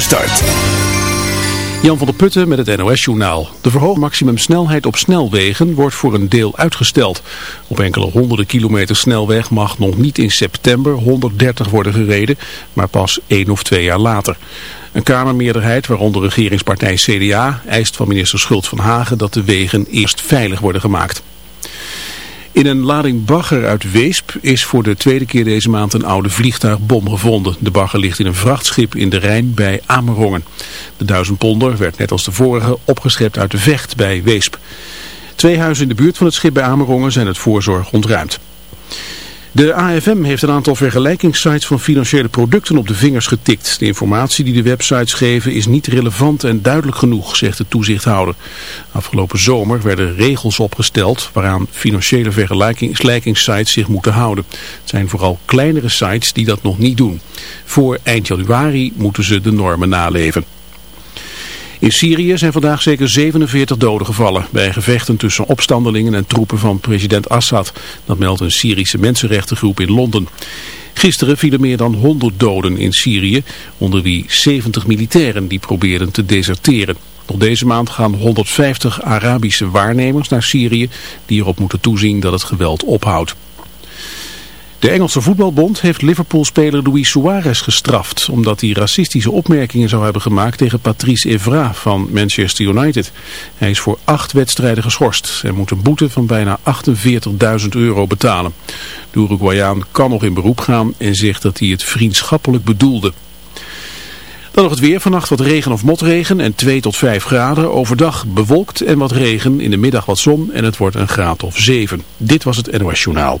Start. Jan van der Putten met het NOS-journaal. De verhoogde maximumsnelheid op snelwegen wordt voor een deel uitgesteld. Op enkele honderden kilometer snelweg mag nog niet in september 130 worden gereden, maar pas één of twee jaar later. Een Kamermeerderheid, waaronder regeringspartij CDA, eist van minister Schult van Hagen dat de wegen eerst veilig worden gemaakt. In een lading bagger uit Weesp is voor de tweede keer deze maand een oude vliegtuigbom gevonden. De bagger ligt in een vrachtschip in de Rijn bij Amerongen. De duizendponder werd net als de vorige opgeschept uit de vecht bij Weesp. Twee huizen in de buurt van het schip bij Amerongen zijn het voorzorg ontruimd. De AFM heeft een aantal vergelijkingssites van financiële producten op de vingers getikt. De informatie die de websites geven is niet relevant en duidelijk genoeg, zegt de toezichthouder. Afgelopen zomer werden regels opgesteld waaraan financiële vergelijkingssites zich moeten houden. Het zijn vooral kleinere sites die dat nog niet doen. Voor eind januari moeten ze de normen naleven. In Syrië zijn vandaag zeker 47 doden gevallen bij gevechten tussen opstandelingen en troepen van president Assad. Dat meldt een Syrische mensenrechtengroep in Londen. Gisteren vielen meer dan 100 doden in Syrië, onder wie 70 militairen die probeerden te deserteren. Nog deze maand gaan 150 Arabische waarnemers naar Syrië die erop moeten toezien dat het geweld ophoudt. De Engelse voetbalbond heeft Liverpool-speler Luis Suarez gestraft... omdat hij racistische opmerkingen zou hebben gemaakt tegen Patrice Evra van Manchester United. Hij is voor acht wedstrijden geschorst en moet een boete van bijna 48.000 euro betalen. De Uruguayaan kan nog in beroep gaan en zegt dat hij het vriendschappelijk bedoelde. Dan nog het weer. Vannacht wat regen of motregen en 2 tot 5 graden. Overdag bewolkt en wat regen. In de middag wat zon en het wordt een graad of 7. Dit was het NOS Journaal.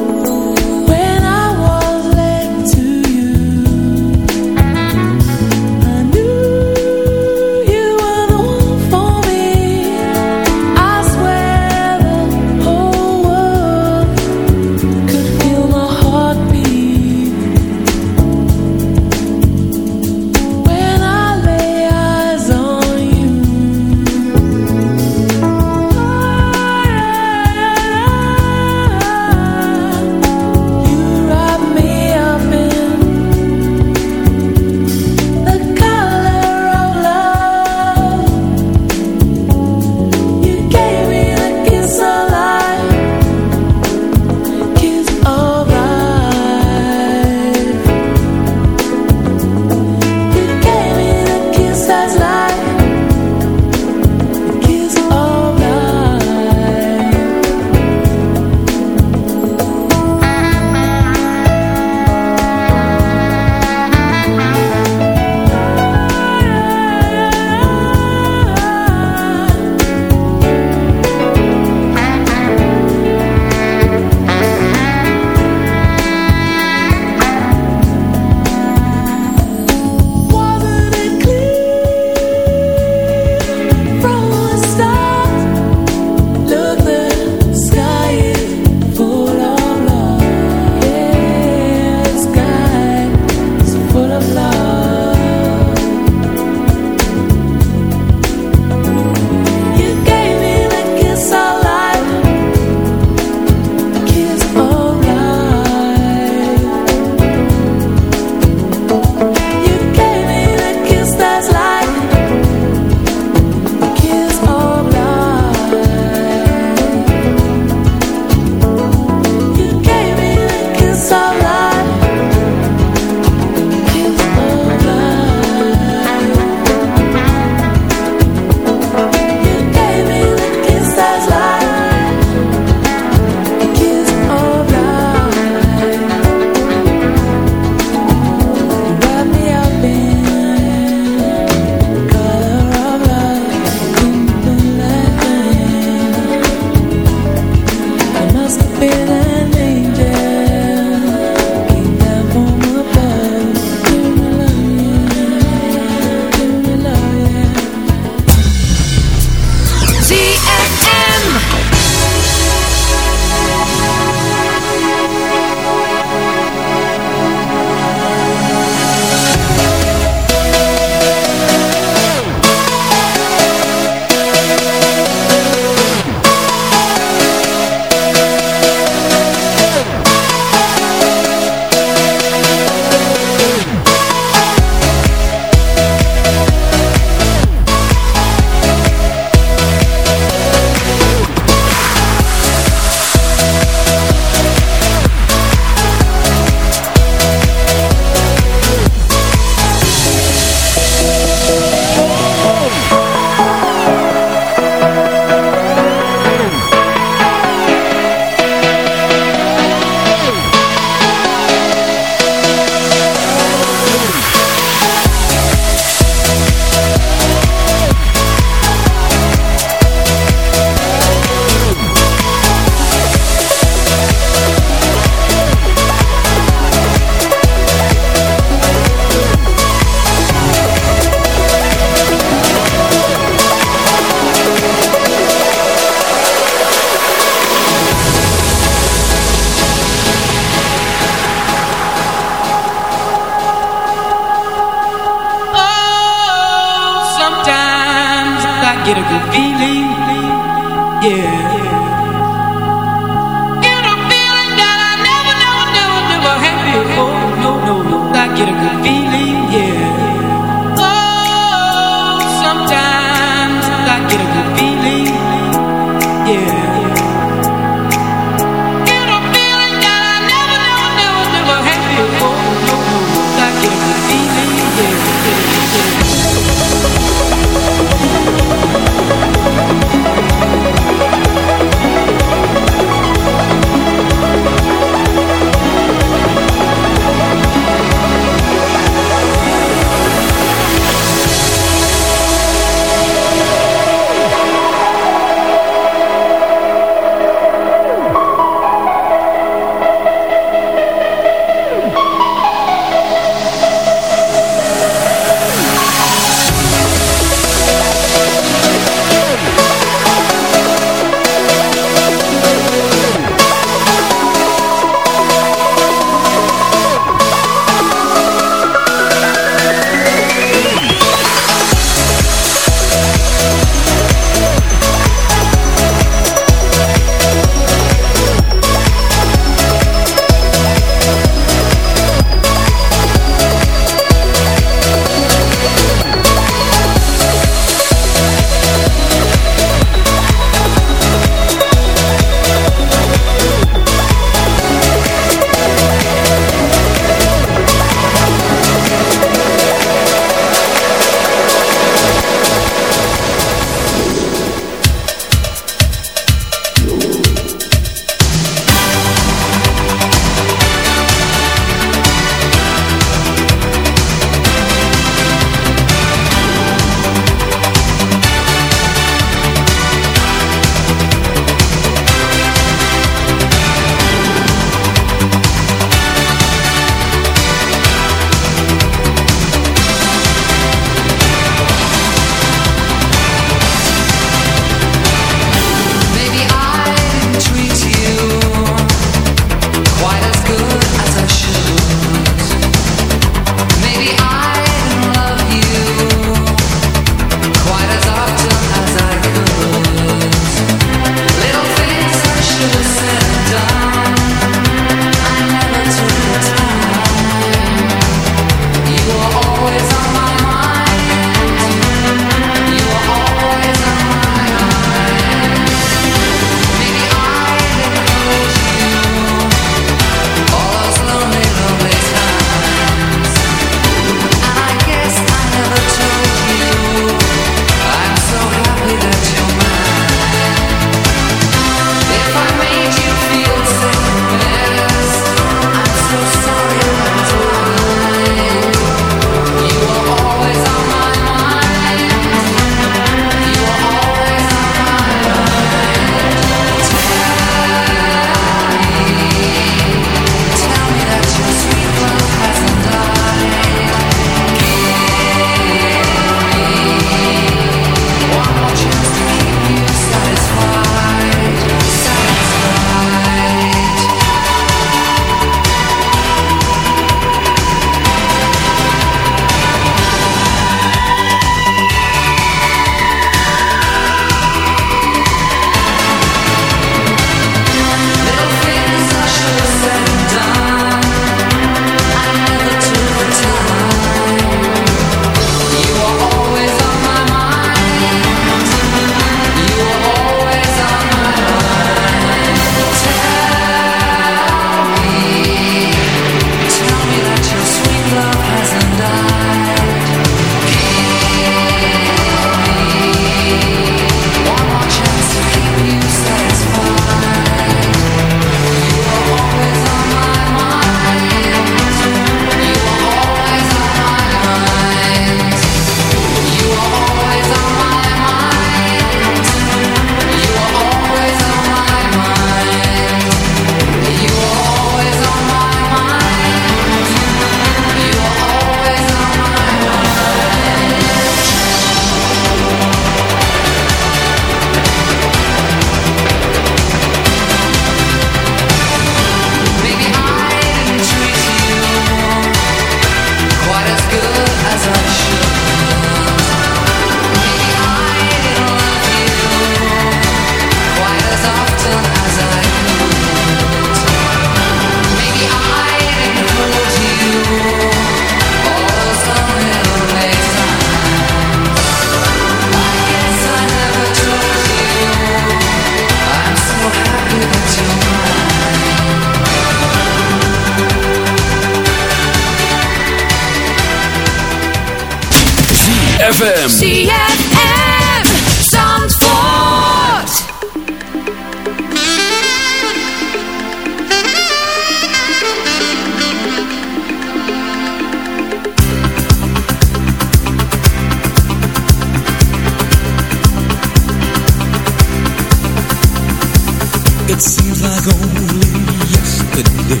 Seems like only yesterday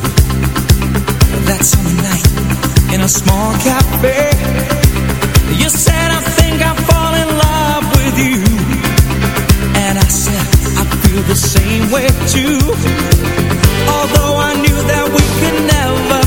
That summer night in a small cafe You said I think I'll fall in love with you. And I said I feel the same way too. Although I knew that we could never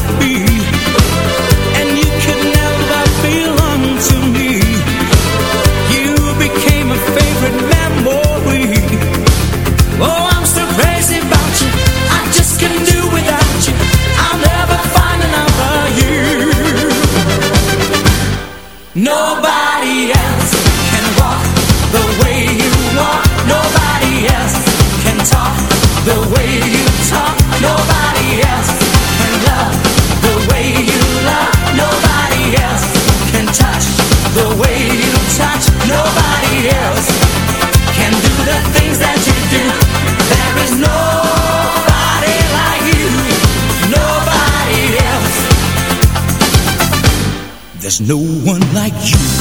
no one like you.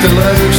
te leuk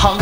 好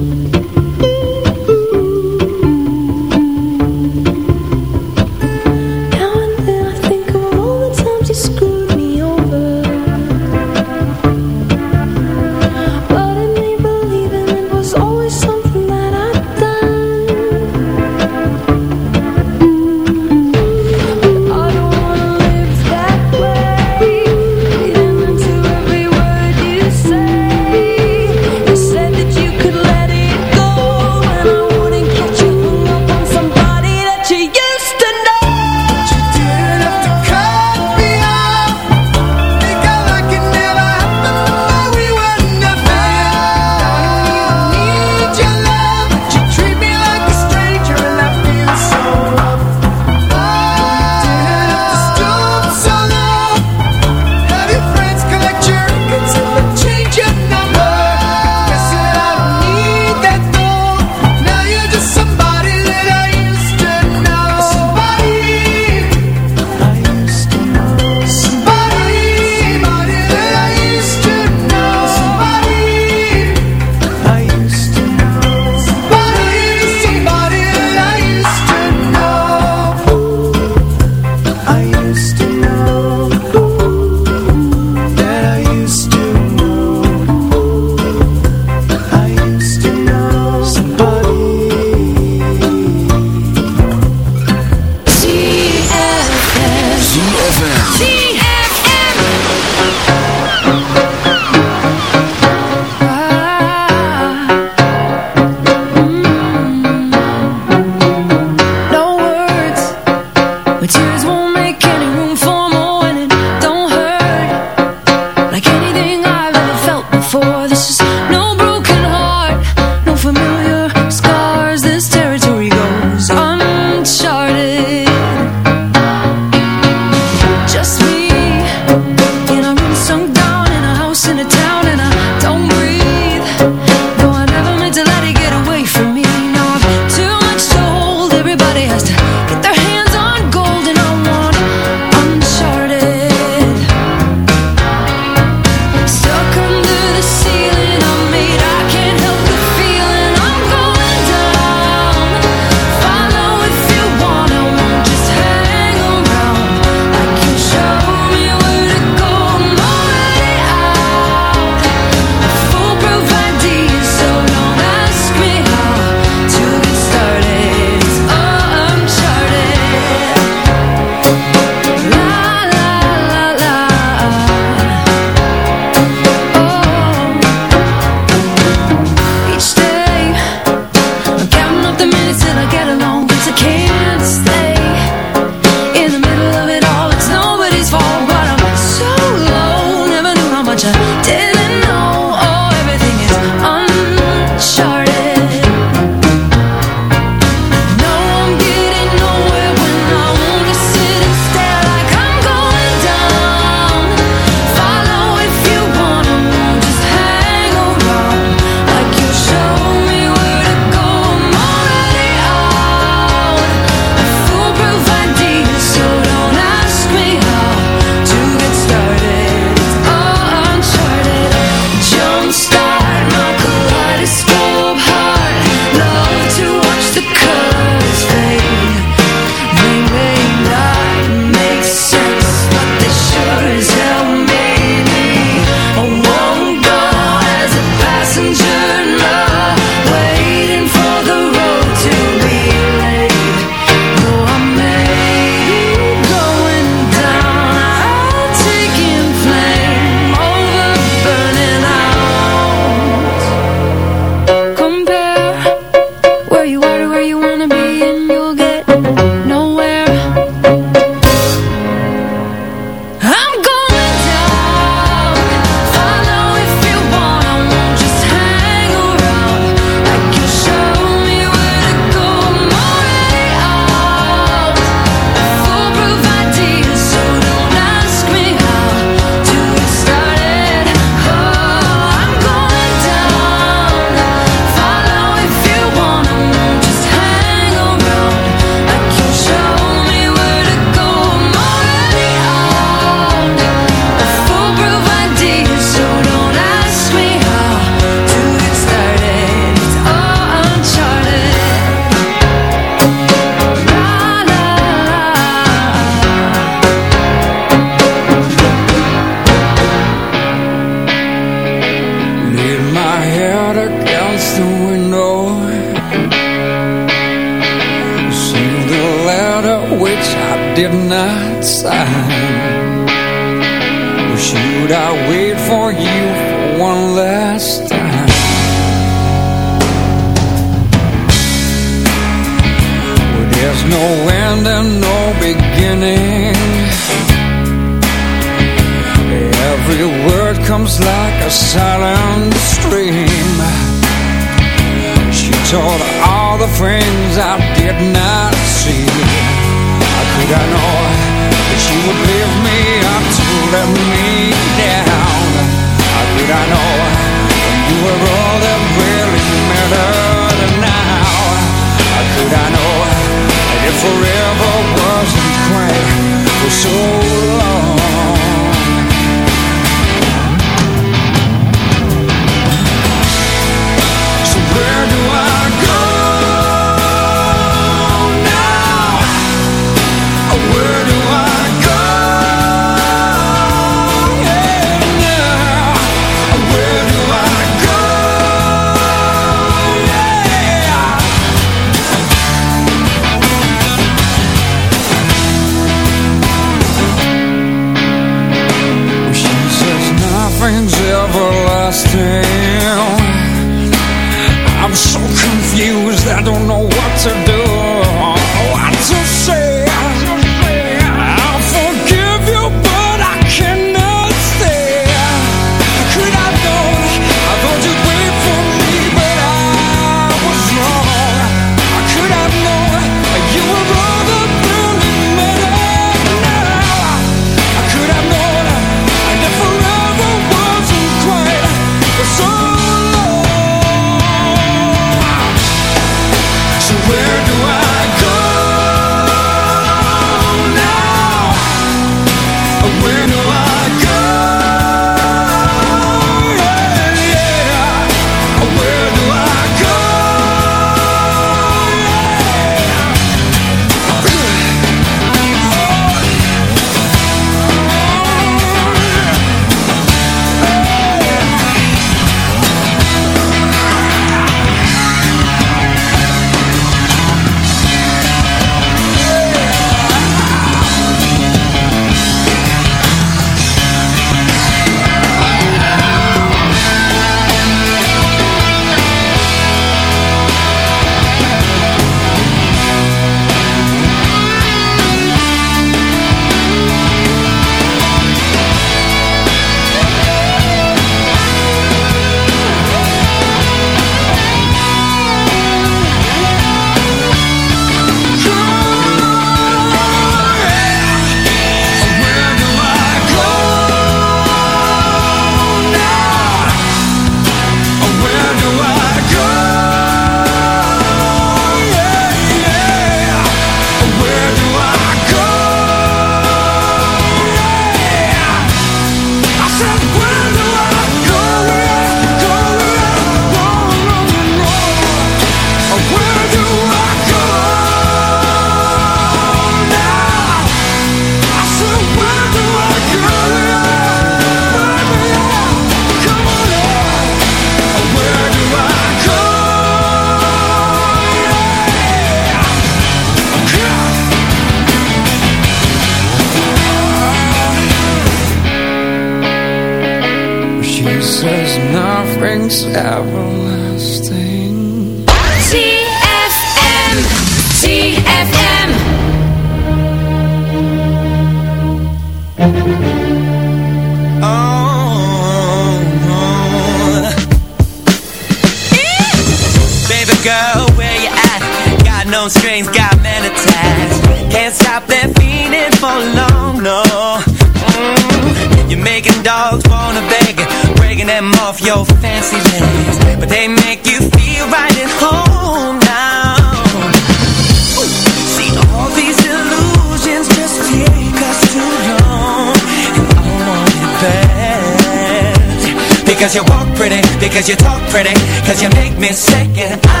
Because you walk pretty, because you talk pretty, because you make me sick and I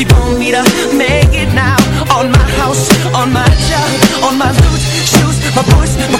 She want me to make it now On my house, on my job On my boots, shoes, my voice, my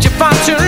that you find too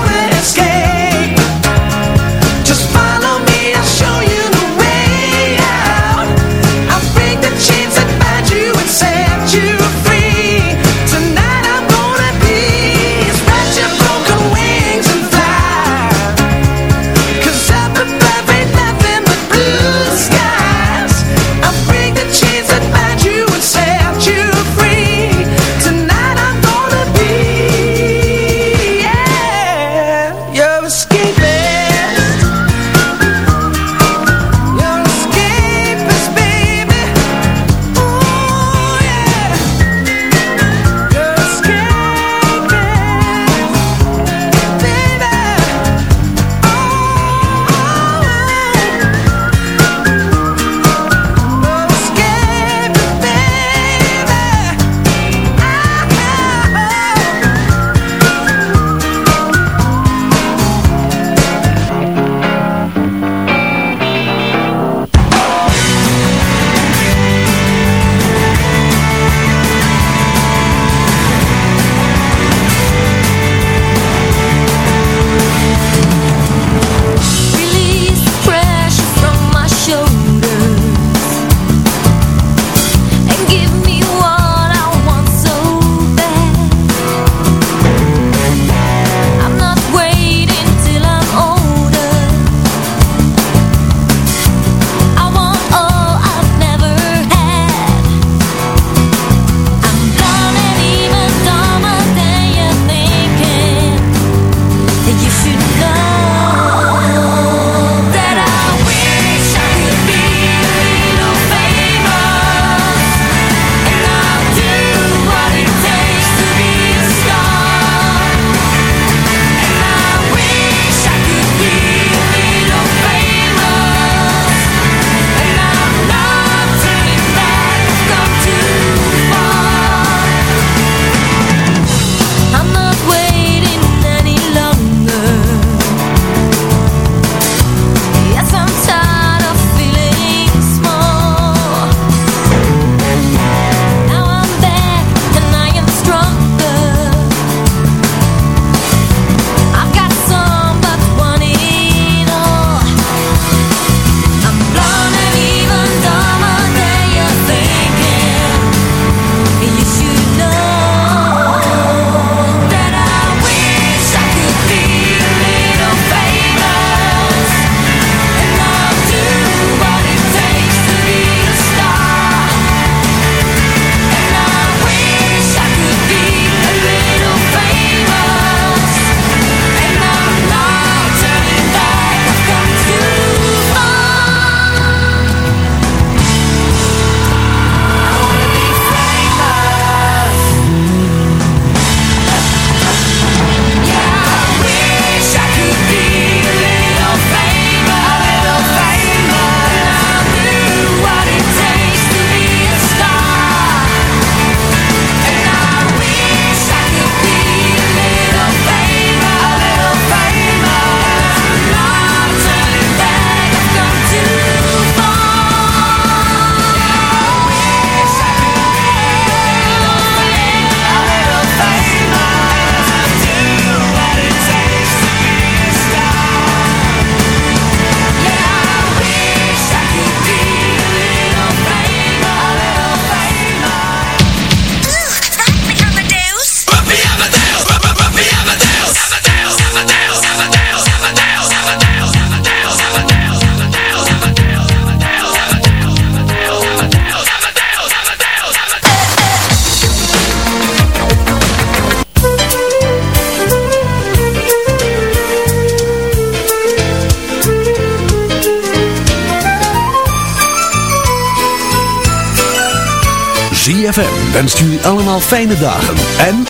Fijne dagen en...